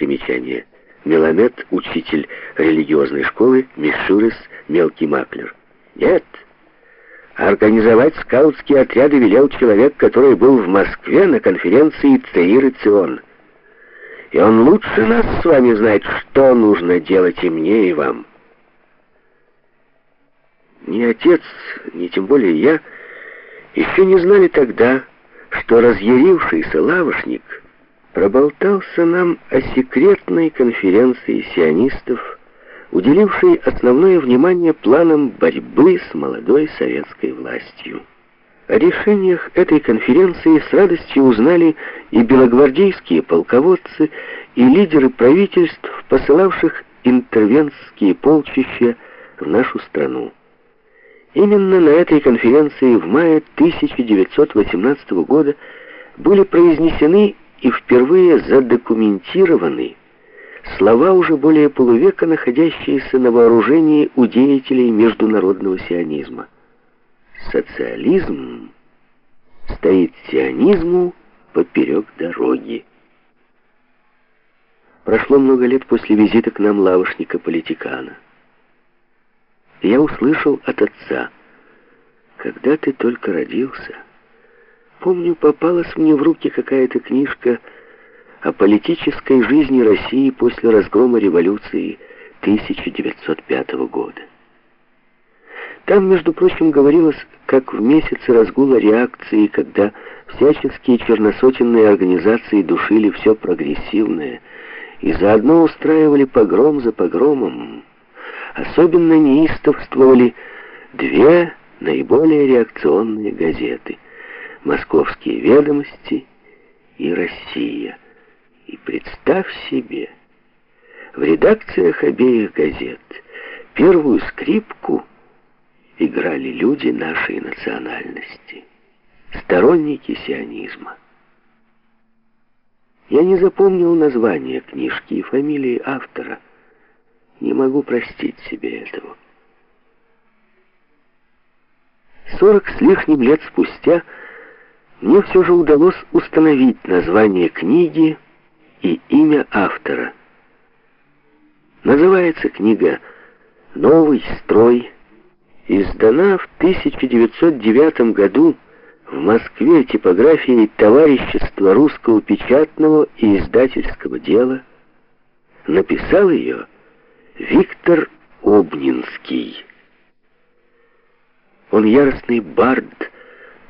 Примечание. Меламед, учитель религиозной школы, Мишурис, мелкий маклер. Нет. Организовать скаутские отряды велел человек, который был в Москве на конференции Цеир и Цион. И он лучше нас с вами знает, что нужно делать и мне, и вам. Ни отец, ни тем более я еще не знали тогда, что разъярившийся лавошник проболтался нам о секретной конференции сионистов, уделившей основное внимание планам борьбы с молодой советской властью. О решениях этой конференции с радостью узнали и белогвардейские полководцы, и лидеры правительств, посылавших интервентские полчища в нашу страну. Именно на этой конференции в мае 1918 года были произнесены и впервые задокументированы слова уже более полувека находящиеся на вооружении у деятелей международного сионизма. Социализм стоит сионизму поперек дороги. Прошло много лет после визита к нам лавошника-политикана я услышал от отца, «Когда ты только родился, помню, попалась мне в руки какая-то книжка о политической жизни России после разгрома революции 1905 года. Там, между прочим, говорилось, как в месяце разгула реакции, когда всяческие черносотенные организации душили все прогрессивное и заодно устраивали погром за погромом, особенно неистовствовали две наиболее реакционные газеты «Московские ведомости» и «Россия». И представь себе, в редакциях обеих газет первую скрипку играли люди нашей национальности, сторонники сионизма. Я не запомнил название книжки и фамилии автора – не могу простить себе этого. Сорок с лишним лет спустя мне все же удалось установить название книги и имя автора. Называется книга «Новый строй», издана в 1909 году в Москве типографией Товарищества русского печатного и издательского дела. Написал ее Виктор Обнинский. Он яростный бард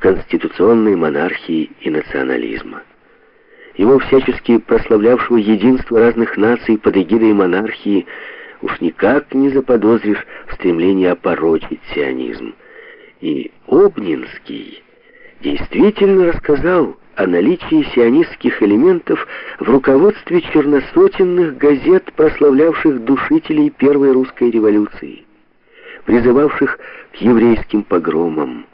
конституционной монархии и национализма. Его всячески прославлявшего единство разных наций под эгидой монархии уж никак не заподозришь в стремлении опорочить сионизм. И Обнинский действительно рассказал о наличии сионистских элементов в руководстве черносотенных газет, прославлявших душителей первой русской революции, призывавших к еврейским погромам.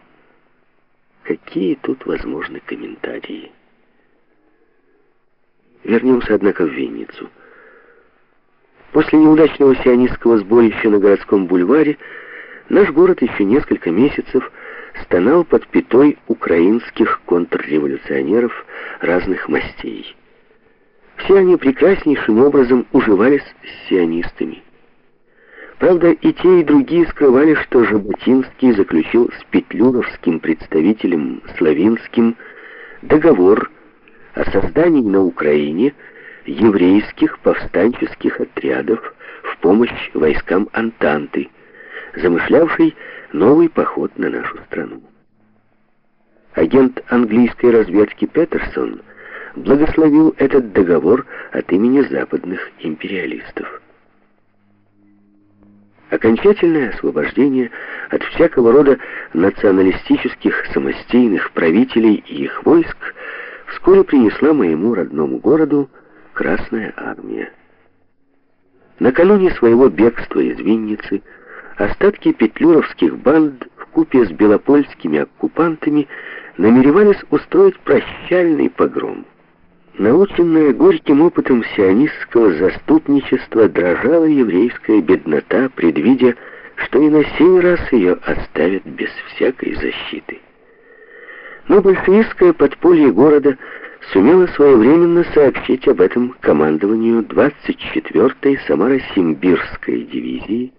Какие тут возможны комментарии? Вернемся, однако, в Винницу. После неудачного сионистского сборища на городском бульваре наш город еще несколько месяцев стонал под пятой украинских контрреволюционеров разных мастей. Все они прекраснейшим образом уживались с сионистами. Правда, и те, и другие скрывали, что Жаботинский заключил с петлюровским представителем Славинским договор о создании на Украине еврейских повстанческих отрядов в помощь войскам Антанты, замышлявший новый поход на нашу страну. Агент английской разведки Петерсон благословил этот договор от имени западных империалистов. Окончательное освобождение от всякого рода националистических самостийных правителей и их войск вскоре принесла моему родному городу Красная Армия. Накануне своего бегства из Винницы Остатки петлюровских банд в купе с белопольскими оккупантами намеревались устроить прощальный погром. Наученная горьким опытом сионистского заступничества дрожала еврейская беднота, предвидя, что и на сей раз ее оставят без всякой защиты. Но большевистское подполье города сумела своевременно сообщить об этом командованию 24-й Самаро-Симбирской дивизии,